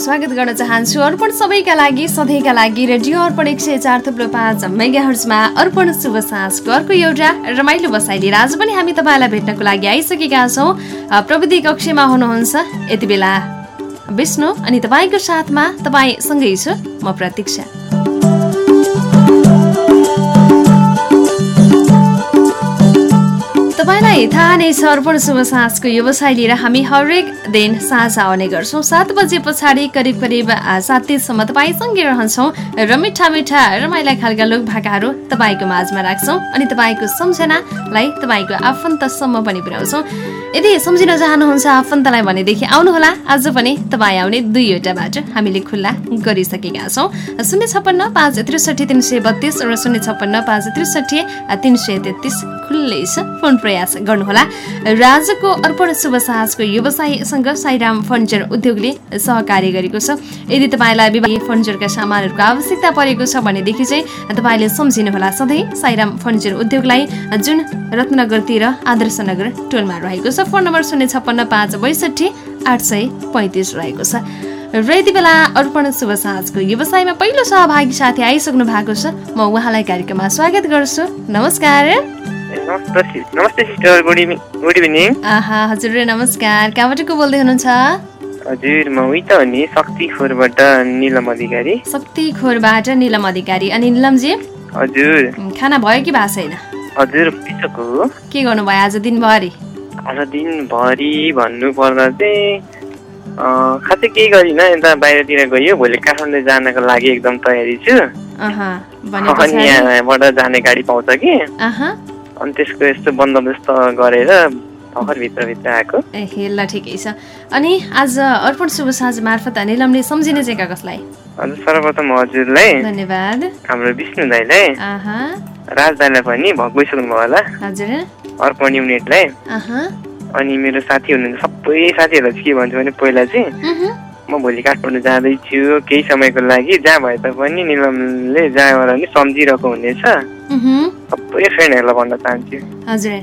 स्वागत गर्न चाहन्छु। अर्पण सबैका लागि सधैँका लागि रेडियो अर्पण एक सय चार थुप्रो पाँच मेगाहर्जमा अर्पण शुभ साँझको अर्को एउटा रमाइलो बसाइ लिएर आज पनि हामी तपाईँलाई भेट्नको लागि आइसकेका छौँ। प्रविधि कक्षमा हुनुहुन्छ। यति बेला विष्णु अनि तपाईँको साथमा तपाईँसँगै छु। म प्रतीक्षा। थाहा नै छ अर्पण शुभ साँझको व्यवसाय लिएर हामी हरेक दिन साँझ आउने गर्छौँ। सात बजे पछाडि करिब करिब सात तिससम्म तपाईँसँगै रहन्छौँ र मिठा मिठा रमाइला खालका लोक भाकाहरू तपाईँको माझमा राख्छौँ अनि तपाईँको सम्झनालाई तपाईँको आफन्तसम्म पनि पुर्याउँछौँ। यदि सम्झिन चाहनुहुन्छ आफन्तलाई भनेदेखि आउनुहोला। आज पनि तपाईँ आउने दुईवटा बाटो हामीले खुल्ला गरिसकेका छौँ। शून्य छप्पन्न पाँच त्रिसठी तिन सय बत्तिस र शून्य छप्पन्न पाँच त्रिसठी तिन सय तेत्तिस खुल्लै छ। फोन प्रयास गर्नुहोला। र आजको अर्पण शुभ साहसको व्यवसायसँग साईराम फर्निचर उद्योगले सहकार्य गरेको छ। यदि तपाईँलाई विवाह फर्निचरका सामानहरूको आवश्यकता परेको छ भनेदेखि चाहिँ तपाईँले सम्झिनुहोला। सधैँ साईराम फर्निचर उद्योगलाई जुन रत्नगरतिर आदर्श नगर टोलमा रहेको छ। फोन नम्बर शून्य छप्पन्न पाँच बैसठी आठ सय पैँतिस रहेको छ। र यति बेला अर्पण शुभ साँझको व्यवसायमा पहिलो सहभागी साथी आइसक्नु भएको छ। म उहाँलाई कार्यक्रममा स्वागत गर्छु। नमस्कार। नमस्ते sister good evening good evening आहा हजुर हजुर कहाँबाट को बोल्दै हुनुहुन्छ? हजुर म उही त नि शक्ति खोरबाट निलम अधिकारी। शक्ति खोरबाट निलम अधिकारी। अनि निलमजी? हजुर। खाना भयो कि भएको छैन? हजुर पिछोको के गर्नुभयो आज दिनभरि? आज दिनभरि भन्नु पर्दा चाहिँ खासै केही गरिनँ यता बाहिरतिर गयो भोलि काठमाडौँ जानको लागि एकदम तयारी छु। अनि यहाँबाट जाने गाडी पाउँछ कि? अनि त्यसको यस्तो बन्दोबस्त गरेर भित्रभित्र आएको। ए ल ठिकै छ। अनि आज अर्पण शुभ साँझ मार्फत निलमले सम्झिने चाहिँ कसलाई? सर्वप्रथम हजुरलाई धन्यवाद। हाम्रो विष्णु दाईलाई राज दाईलाई पनि भगइसक्नु भयो होला हजुर। अर्पण युनिटलाई अनि मेरो साथी हुनुहुन्छ सबै साथीहरूलाई के भन्छु भने पहिला चाहिँ म भोलि काठमाडौँ जाँदैछु केही समयको लागि। जहाँ भए तापनि निलमले जहाँबाट पनि सम्झिरहेको हुनेछ। सबै फ्रेन्डहरूलाई भन्न चाहन्छु।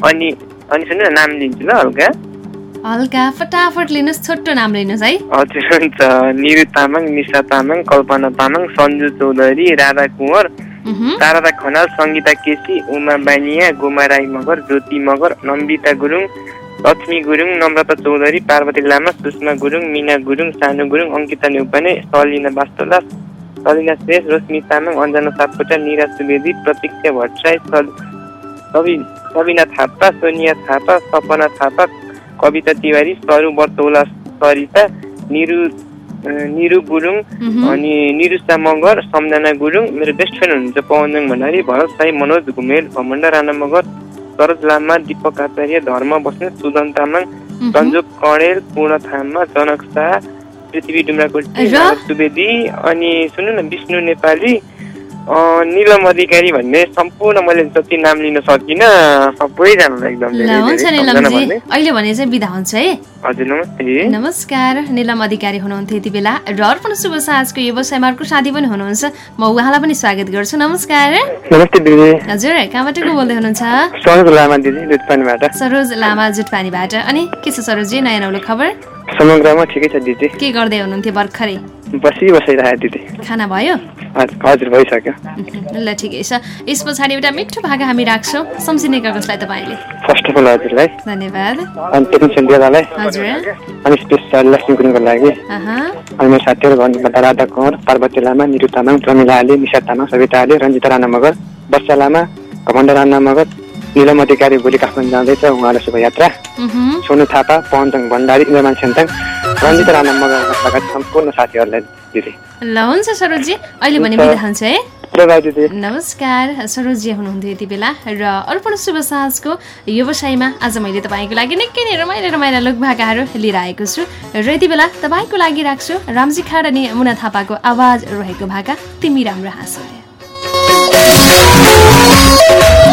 अनि अनि सुन्नु न नाम लिन्छु ल हल्का। हल्का फटाफट लिनुहोस् छोटो नाम लिनुहोस् है। हजुर हुन्छ। निरु तामाङ निशा तामाङ कल्पना तामाङ सन्जु चौधरी राधा कुँवर शारदा खनाल सङ्गीता केसी उमा बानिया गोमा राई मगर ज्योति मगर नम्बिता गुरुङ लक्ष्मी गुरुङ नम्रता चौधरी पार्वती लामा सुषमा गुरुङ मिना गुरुङ सानु गुरुङ अङ्किता नेउपाने सलिना बास्तोला सलिना श्रेष रोशनी तामाङ अञ्जना सापकोटा निरा सुवेदी प्रतीक्षा भट्टराई सबि सबिना थापा सोनिया थापा सपना थापा कविता तिवारी सरु बर्तौला सरिता निरु निरु गुरुङ अनि निरुषा मगर सम्झना गुरुङ मेरो बेस्ट फ्रेन्ड हुनुहुन्छ पवनजङ भण्डारी भरत साई मनोज घुमेल भमण्ड राणा मगर सरोज लामा दिपक आचार्य धर्म बस्ने सुदन तामाङ उहुँ। सन्जोग कणेल पूर्ण थामा जनक शाह पृथ्वी डुम्राकोटी सुवेदी अनि सुन्नु न विष्णु नेपाली निलम अधिकारी भन्ने सम्पूर्ण मैले जति नाम लिन सकिनँ सबैजनालाई एकदम हुन्छ निलमजी। अहिले भने चाहिँ बिदा हुन्छ है। हजुर नमस्ते। नमस्कार। निलम अधिकारी हुनुहुन्थ्यो यति बेला। र अर्पण शुभ साँझको व्यवसायमा अर्को साथी पनि हुनुहुन्छ। म उहाँलाई पनि स्वागत गर्छु। नमस्कार। नमस्ते दिदी। हजुर कहाँबाट को बोल्दै हुनुहुन्छ? सरोज लामा दिदी दुधपानीबाट। सरोज लामा जुटपानीबाट। अनि के छ सरोजी नयाँ नौलो खबर? समग्रमा ठिकै छ दिदी। के गर्दै हुनुहुन्थ्यो भर्खरै? बसी बसिरहेको दिदी। खाना भयो? हजुर भइसक्यो। ल ठिकै छ। यस पछाडि एउटा मिठो भाका हामी राख्छौँ। सम्झिने कागजलाई तपाईँले। फर्स्ट अफ अल हजुरलाई। धन्यवाद। अनि टेक्निसियन दिदालाई। हजुर। अनि स्पेसल लक्ष्मी गुरुङको लागि अनि मेरो साथीहरू भन्नुपर्दा राधा कुँवर पार्वती लामा निरु तामाङ प्रमिला आली निशा तामाङ सविता आली रञ्जिता राणा मगर वर्षा लामा घमण्ड राणा मगर निलम अधिकारी भोलि काठमाडौँ जाँदैछ उहाँलाई शुभयात्रा सोनु थापा पवनजङ भण्डारी इन्द्रमान सेन्ताङ रञ्जिता राणा मगर लगायत सम्पूर्ण साथीहरूलाई दिदी ल हुन्छ सरोजी अहिले भने बिदा हुन्छ है नमस्कार सरोजी हुनुहुन्थ्यो यति बेला र अर्पण शुभ साँझको व्यवसायमा आज मैले तपाईँको लागि निकै नै रमाइलो रमाइला लोकभाकाहरू लिएर आएको छु र यति बेला तपाईँको लागि राख्छु रामजी खाड अनि मुना थापाको आवाज रहेको भाका तिमी राम्रो हाँसो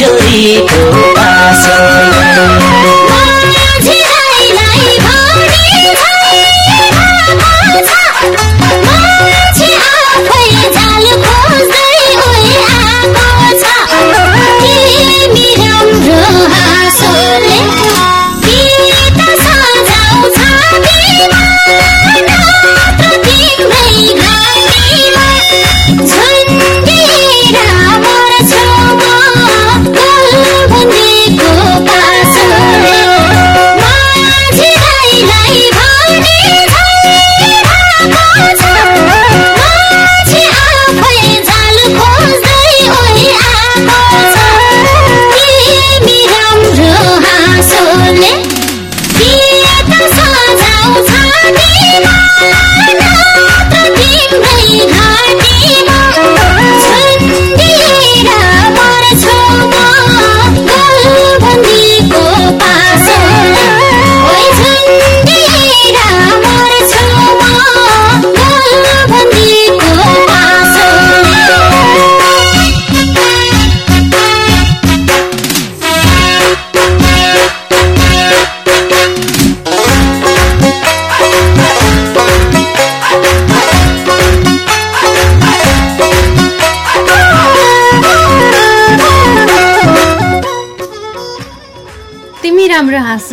Angelique.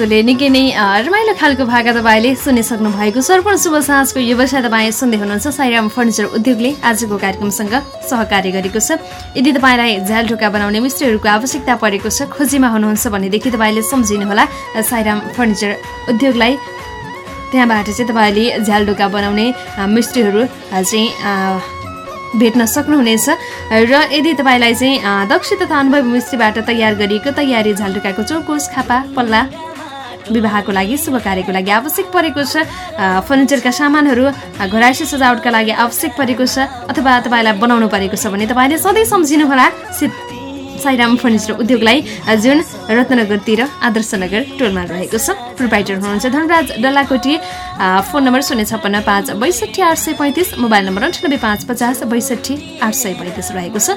हाँसोले निकै नै रमाइलो खालको भाका तपाईँले सुनिसक्नु भएको अर्पण शुभ साँझको व्यवसाय तपाईँ सुन्दै हुनुहुन्छ साइराम फर्निचर उद्योगले आजको कार्यक्रमसँग सहकार्य गरेको छ। यदि तपाईँलाई झ्याल ढोका बनाउने मिस्त्रीहरूको आवश्यकता परेको छ खोजीमा हुनुहुन्छ भनेदेखि तपाईँले सम्झिनुहोला। अ, साइराम फर्निचर उद्योगलाई त्यहाँबाट चाहिँ तपाईँले झ्याल ढोका बनाउने मिस्त्रीहरू चाहिँ भेट्न सक्नुहुनेछ। र यदि तपाईँलाई चाहिँ दक्ष तथा अनुभवी मिस्त्रीबाट तयार गरिएको तयारी झालुकाको चौकोस खापा पल्ला विवाहको लागि शुभ कार्यको लागि आवश्यक परेको छ। फर्निचरका सामानहरू अ, घरायसी सजावटका लागि आवश्यक परेको छ अथवा तपाईँलाई बनाउनु परेको छ भने तपाईँले सधैँ सम्झिनुहोला। सित साईराम फर्निचर उद्योगलाई जुन रत्नगरतिर आदर्श नगर टोलमा रहेको छ। प्रोभाइडर हुनुहुन्छ धनराज डल्लाकोटी। फोन नम्बर शून्य छप्पन्न पाँच बैसठी आठ सय पैँतिस मोबाइल नम्बर अन्ठानब्बे पाँच पचास बैसठी आठ सय पैँतिस रहेको छ।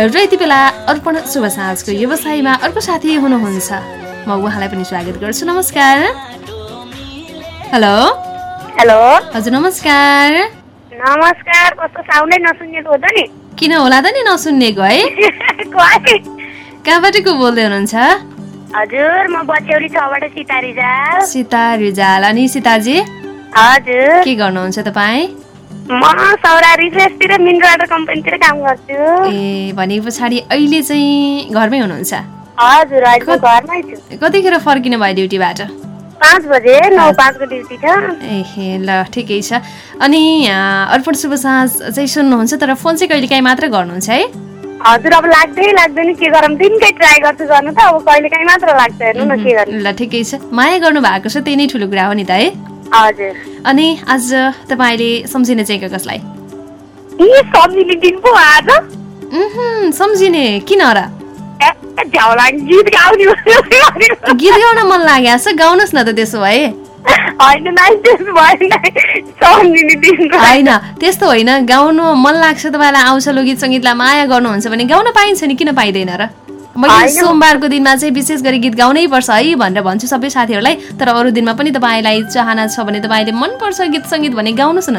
र यति बेला अर्पण शुभ साँझको व्यवसायमा अर्को साथी हुनुहुन्छ। म उहाँलाई पनि स्वागत गर्छु। नमस्कार। हेलो। हेलो। हजुर नमस्कार। नमस्कार कस्तो साउन्डै नसुन्नेको हो त नि? किन होला त नि नसुन्नेको है? कोही कहाँबाट को बोल्दै हुनुहुन्छ? हजुर म बच्यौरी छबाट सीता रिजाल। सीता रिजाल। अनि सीताजी? हजुर। के गर्नुहुन्छ तपाईँ? म सौरा रिफ्रेसतिर मिनरल वाटर कम्पनीतिर काम गर्छु। ए भने पछाडि अहिले चाहिँ घरमै हुनुहुन्छ? कतिखेर फर्किनु भयो ड्युटीबाट? ए ल ठिकै छ। अनि अर्पण शुभ साँझ चाहिँ सुन्नुहुन्छ तर फोन चाहिँ कहिले काहीँ मात्र गर्नुहुन्छ है? हजुर अब लाग्दै लाग्दैन के गरौँ? दिनकै ट्राई गर्छु गर्नु त अब कहिले काहीँ मात्र लाग्छ हेर्नु न के गर्नु। ल ठिकै छ। माया गर्नु भएको छ त्यही नै ठुलो कुरा हो नि त है? हजुर। अनि आज तपाईँले सम्झिने चाहिँ कसलाई? सम्झिने। किन र? गीत गाउने मन लागेको छ गाउनुहोस् न त त्यसो भए। होइन त्यस्तो होइन गाउनु मन लाग्छ तपाईँलाई आउँछ लोकगीत सङ्गीतलाई माया गर्नुहुन्छ भने गाउन पाइन्छ नि किन पाइँदैन र? मैले। सोमबारको दिनमा चाहिँ विशेष गरी गीत गाउनै पर्छ है भनेर भन्छु सबै साथीहरूलाई तर अरू दिनमा पनि तपाईँलाई चाहना छ भने तपाईँले मनपर्छ गीत सङ्गीत भने गाउनुहोस् न।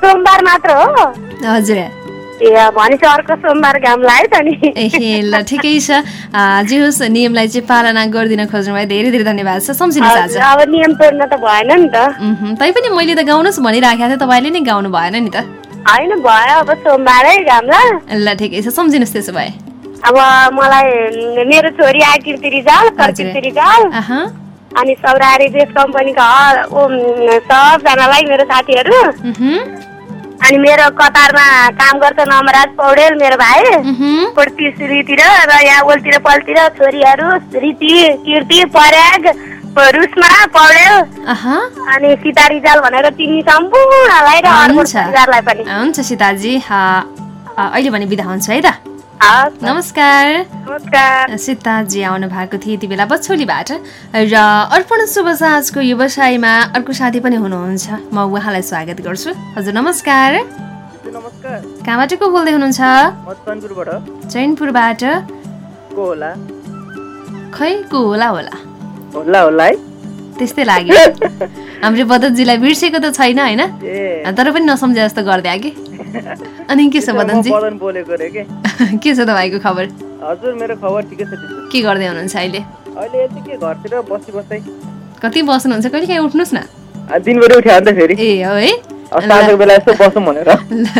सोमबार मात्र हो। हजुर। ए भनेपछि अर्को सोमबार घाम लाग्यो त नि। ए ल ठिकै छ। जे होस् नियमलाई चाहिँ पालना गरिदिन खोज्नु भयो। धेरै धेरै धन्यवाद छ। सम्झिनुहोस् आज। अब नियम तोड्न त भएन नि त। तैपनि मैले त गाउनुहोस् भनिराखेको थिएँ तपाईँले नै गाउनु भएन नि त। होइन भयो अब सोमबारै घामला ल। ठिकै छ। सम्झिनुहोस् त्यसो भए। अब मलाई मेरो छोरी आकृति रिजाल प्रकृति रिजाल अनि सौरारी देश कम्पनीका सबजनालाई मेरो साथीहरू। अनि मेरो कतारमा काम गर्छ नमराज पौडेल मेरो भाइ। उहुँ, कोटीश्रीतिर र यहाँ ओल्तिर पल्तिर छोरीहरू रीति कीर्ति पर्याग रुस्मा पौडेल। अनि सीता रिजाल भनेर तिमी सम्पूर्णलाई र अर्को। परिवारलाई पनि। हुन्छ सीताजी। अहिले भने बिदा हुन्छ है त। नमस्कार। सीताजी आउनु भएको थियो यति बेला बछौलीबाट। र अर्पण शुभ साँझको व्यवसायमा अर्को साथी पनि हुनुहुन्छ। म उहाँलाई स्वागत गर्छु। हजुर नमस्कार। कहाँबाट को बोल्दै हुनुहुन्छ? चनपुरबाट। खै को होला होला? त्यस्तै लाग्यो। हाम्रो बदनजीलाई बिर्सेको त छैन होइन? तर पनि नसम्झे जस्तो गरिदियो कि अनि के छ म बदनजी? बदन बोलेको रे के? के छ तपाईँको खबर? हजुर मेरो खबर ठिकै छ त्यसो के गर्दै हुनुहुन्छ अहिले? अहिले यति के घरतिर बसी बस्दै कति बस्नुहुन्छ? कहिले काहीँ उठ्नुहोस् न। दिनभरि उठ्यो अन्त फेरि। ए हो है? बेला यस्तो बसौँ भनेर।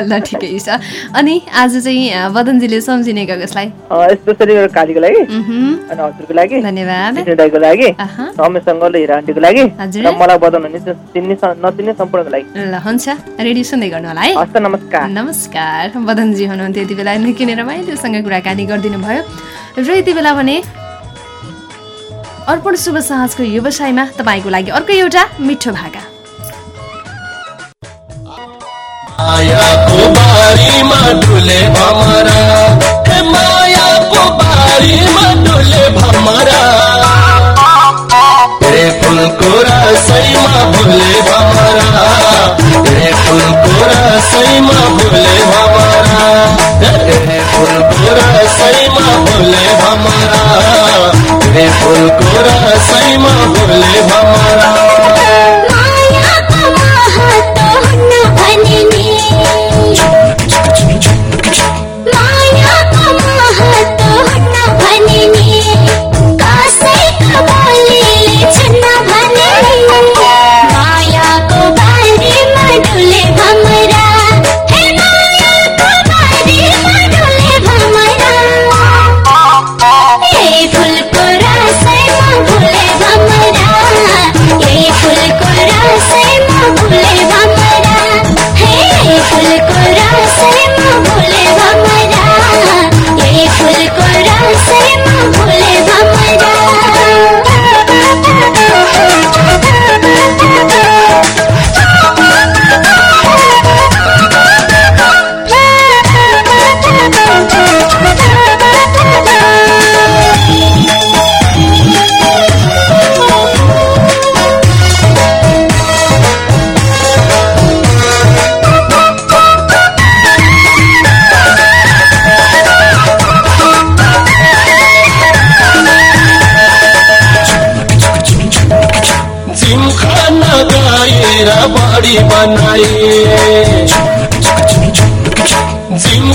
ल ठिकै छ। अनि आज चाहिँ बदनजीले सम्झिने कसलाई? अँ, स्पेसली मेरो कालीको लागि। उहुँ, अनि हजुरको लागि। धन्यवाद। विष्णु दाईको लागि। आहा, रमेश सङ्गल हिरा आन्टीको लागि। हजुर। र मलाई बदन हुने त्यो चिन्ने नचिन्ने सम्पूर्णको लागि। ल हुन्छ। रेडियो सुन्दै गर्नु होला है। हस्त नमस्कार। नमस्कार। बदनजी हुनुहुन्थ्यो यति बेला। निकै नै रमाइलोसँग कुराकानी गरिदिनु भयो। र यति बेला भने अर्पण शुभ साँझको व्यवसायमा तपाईँको लागि अर्को एउटा मिठो भाका मायाको बारीमा डुले भमरा ए मायाको बारीमा डुले भमरा रे फुलको रसैमा भुले भमरा रे फुलको रसैमा भुले भमरा रे फुलको रसैमा भुले भमरा रे फुलको रसैमा भुले भमरा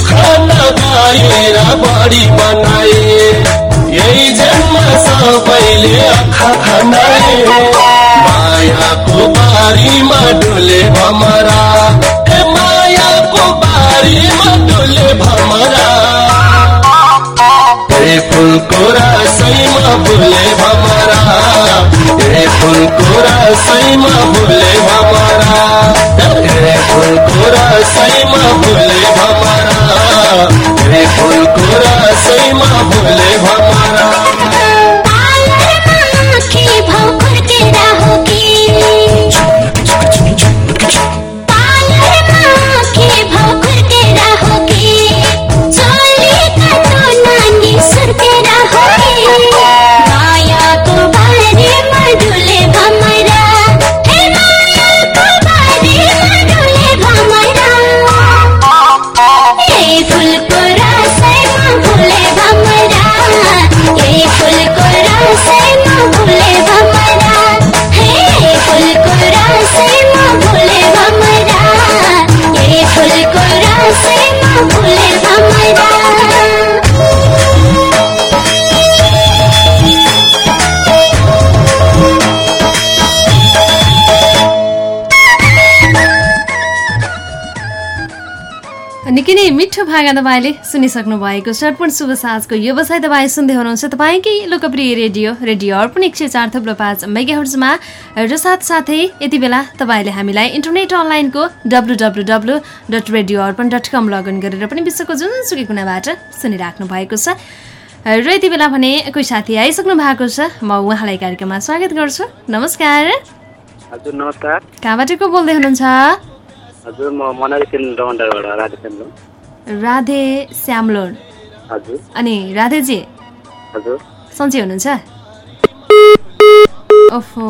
खाना गाएर बढी बनाए। यही जन्म सबैले आँखा खनाए। मायाको बारीमा डुले भमरा। ए मायाको बारीमा फुलको रसैमा भुले भमरा। ए फुलको रसैमा भुले भमरा। ए फुलको रसैमा भुले भमरा। ए फुलको रसैमा भुले भमरा। पार्लरमा आँखे मिठो भागा तपाईँले सुनिसक्नु भएको छ। अर्पण शुभ साँझको व्यवसाय तपाईँ सुन्दै हुनुहुन्छ। तपाईँकै लोकप्रिय रेडियो रेडियो अर्पण एक सय चार थुप्रो पाँच मेगाहर्जमा र साथसाथै यति बेला तपाईँले हामीलाई इन्टरनेट अनलाइनको W W W dot radio Arpan dot com log in गरेर पनि विश्वको जुनसुकै कुनाबाट सुनिराख्नु भएको छ। र यति बेला भने कोही साथी आइसक्नु भएको छ। म उहाँलाई कार्यक्रममा स्वागत गर्छु। नमस्कार। हजुर नमस्कार। कहाँबाट को बोल्दै हुनुहुन्छ? हजुर म मनाली राधे श्यामलोन हजुर। अनि राधेजी? हजुर। सन्चै हुनुहुन्छ? ओफो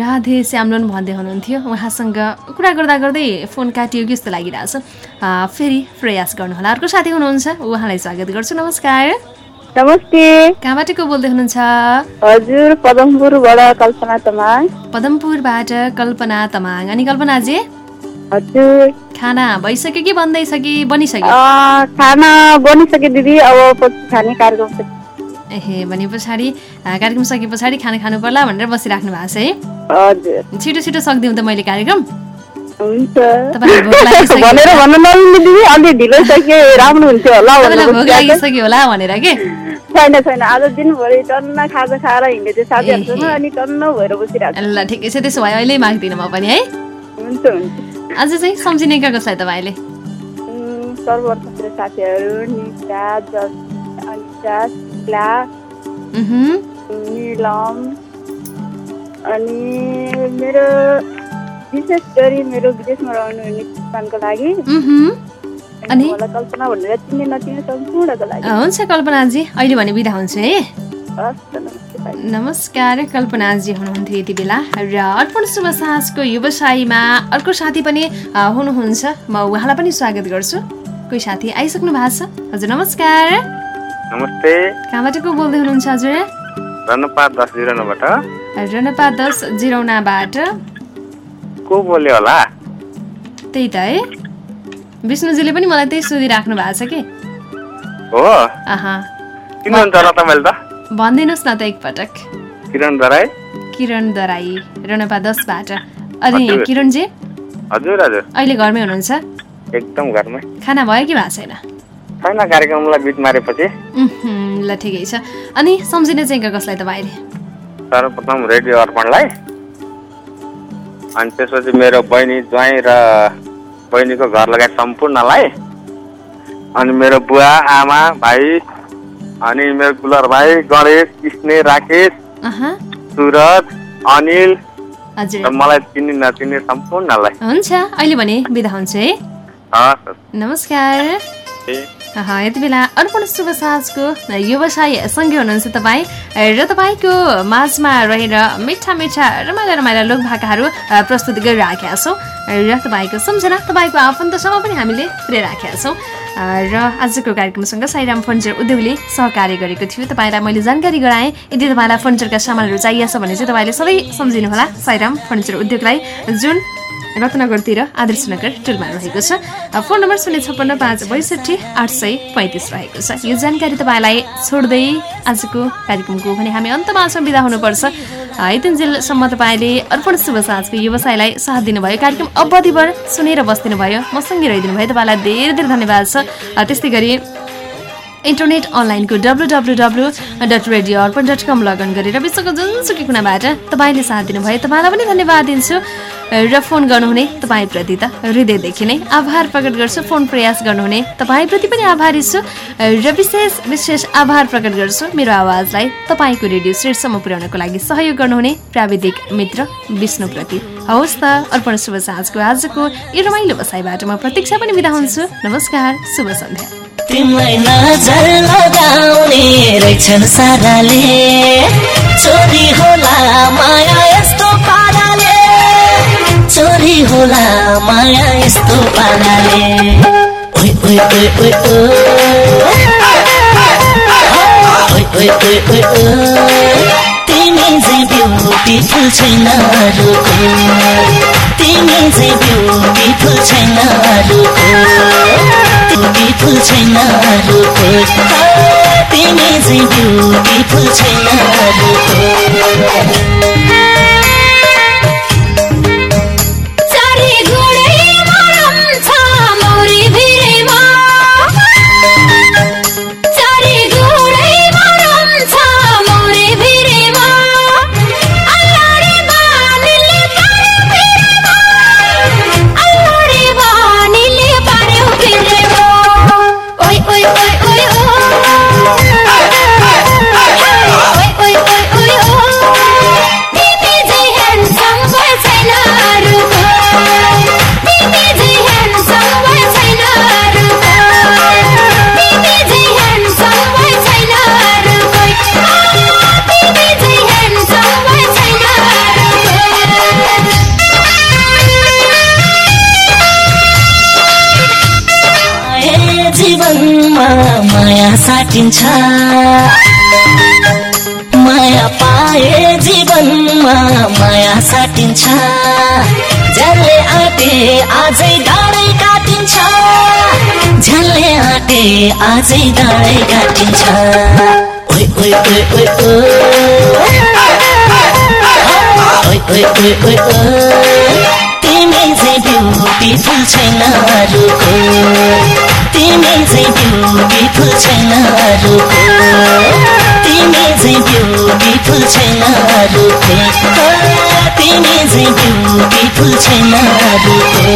राधे श्यामलोन भन्दै हुनुहुन्थ्यो। उहाँसँग कुरा गर्दा गर्दै फोन काटियो कि जस्तो लागिरहेछ। आ, फेरि प्रयास गर्नुहोला। अर्को साथी हुनुहुन्छ। उहाँलाई स्वागत गर्छु। नमस्कार। नमस्ते। कहाँबाट को बोल्दै हुनुहुन्छ? हजुर पदमपुरबाट कल्पना तमाङ। पदमपुरबाट कल्पना तमाङ। अनि कल्पनाजी? हजुर। खाना भइसक्यो कि बन्दैछ कि बनिसक्यो? खाना बनिसक्यो दिदी अब खाने कार्यक्रम। एहे भने पछाडि कार्यक्रम सके पछाडि खाना खानु पर्ला भनेर बसिराख्नु भएको छ है। हजुर। छिटो छिटो सक्दिउँ त मैले कार्यक्रम। तपाईँलाई भोक लागिसक्यो। होला भनेर के? छैन छैन आज दिनभरि टन्न खाजा खाएर थियो साथीहरूसँग। अनि टन्न भएर बसिरहेको ल ठिकै छ त्यसो भए अहिले माग्दिनँ म पनि है। हुन्छ। आज चाहिँ सम्झिने का कसलाई तपाईँले। मेरो साथीहरू जस अनिता शिला निलम अनि मेरो विशेष गरी मेरो विदेशमा रहनुहुने किसानको लागि। अनि कल्पना भनेर चिन्ने नचिन्ने सम्पूर्णको लागि। हुन्छ कल्पनाजी अहिले भने बिदा हुन्छु है। हस्। नमस्कार कल्पनाजी हुनुहुन्थ्यो यति बेला र अर्पण शुभ साहसको व्यवसायीमा अर्को साथी पनि हुनुहुन्छ। म उहाँलाई पनि स्वागत गर्छु। कोही साथी आइसक्नु भएको छ? हजुर नमस्कार। नमस्ते। कहाँबाट को बोल्दै हुनुहुन्छ हजुर? रनपा दस जिरौनाबाट को बोल्यो होला? त्यही त है। विष्णुजीले पनि मलाई त्यही सोधिराख्नु भएको छ कि? हो। त भनिदिनुहोस् न त एकपटक। किरण दराई? किरण दराई रनपा दसबाट। अनि। किरणजी? हजुर हजुर। अहिले घरमै हुनुहुन्छ? एकदम घरमै। खाना भयो कि भएको छैन? छैन कार्यक्रमलाई बिट मारेपछि। ल ठिकै छ। अनि सम्झिने चाहिँ का कसलाई तपाईँले सर्वप्रथम रेडियो अर्पणलाई। अनि त्यसपछि मेरो बहिनी ज्वाइँ र बहिनीको घर लगायत सम्पूर्णलाई। अनि मेरो बुवा आमा भाइ अनि मेरो कुलर भाइ गणेश कृष्ण राकेश सुरज अनिल हजुर। मलाई चिन्ने नचिन्ने सम्पूर्णलाई। हुन्छ अहिले भने बिदा हुन्छ है। नमस्कार। यति बेला अर्पण शुभ साँझको व्यवसाय सँगै हुनुहुन्छ तपाईँ। र तपाईँको माझमा रहेर मिठा मिठा रमाइला रमाइला लोक भाकाहरू अ, प्रस्तुत गरिराखेका छौँ। र तपाईँको सम्झना तपाईँको आफन्तसम्म पनि हामीले पुर्याइराखेका छौँ। र आजको कार्यक्रमसँग साईराम फर्निचर उद्योगले सहकार्य गरेको थियो। तपाईँलाई मैले जानकारी गराएँ। यदि तपाईँलाई फर्निचरका सामानहरू चाहिएको छ भने चाहिँ तपाईँले सबै सम्झिनुहोला साईराम फर्निचर उद्योगलाई। जुन रत्नगरतिर आदर्श नगर टोलमा रहेको छ। फोन नम्बर शून्य छप्पन्न पाँच बैसठी आठ सय पैँतिस रहेको छ। यो जानकारी तपाईँलाई छोड्दै आजको कार्यक्रमको भने हामी अन्तमा छौँ बिदा हुनुपर्छ। यतिन्जेलसम्म तपाईँले अर्पण शुभ साँझको व्यवसायलाई साथ दिनुभयो। कार्यक्रम अवधिभर सुनेर बस्दिनु भयो मसँगै रहिदिनु भयो तपाईँलाई धेरै धेरै धन्यवाद छ। त्यस्तै गरी इन्टरनेट अनलाइनको W W W dot radio Arpan dot com log in गरेर विश्वको जुनसुकै कुनाबाट तपाईँले साथ दिनुभयो तपाईँलाई पनि धन्यवाद दिन्छु र फोन गर्नुहुने तपाईँप्रति त हृदयदेखि नै आभार प्रकट गर्छु। फोन प्रयास गर्नुहुने तपाईँप्रति पनि आभारी छु र विशेष विशेष आभार प्रकट गर्छु मेरो आवाजलाई तपाईँको रेडियो शीर्षमा पुर्याउनको लागि सहयोग गर्नुहुने प्राविधिक मित्र विष्णुप्रति हवस् त अर्पण शुभ साँझको आजको यो रमाइलो बसाइबाट म प्रतीक्षा पनि बिदा हुन्छु। नमस्कार शुभ सन्ध्या। तिमीलाई नजर लगाउने रहेछन् साराले। चोरी होला माया यस्तो पाराले चोरी होला माया यस्तो पाराले। ओइ ओइ ओइ ओइ ओ। ओइ ओइ ओइ ओइ ओ। तिमी चाहिँ ब्युटिफुल छैन अरूको तिमी चाहिँ ब्युटिफुल छैन अरूको छैन अरूको तिमी चाहिँ ब्युटिफुल छैन अरूको माया पाए जीवनमा माया साटिन्छ। झल्ले आँटे आजै डाँडै काटिन्छ। झल्ले आँटे आजै डाँडै काटिन्छ। ओइ ओइ ओइ ओइ ओ। ओइ ओइ ओइ ओ। ब्युटिफुल छैन तिमी चाहिँ ब्युटिफुल छैन अरूको तिमी चाहिँ ब्युटिफुल छैन अरूको तिमी चाहिँ ब्युटिफुल छैन अरूको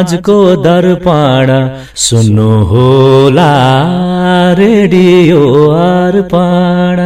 समाजको दर्पण सुन्नु होला रेडियो अर्पण।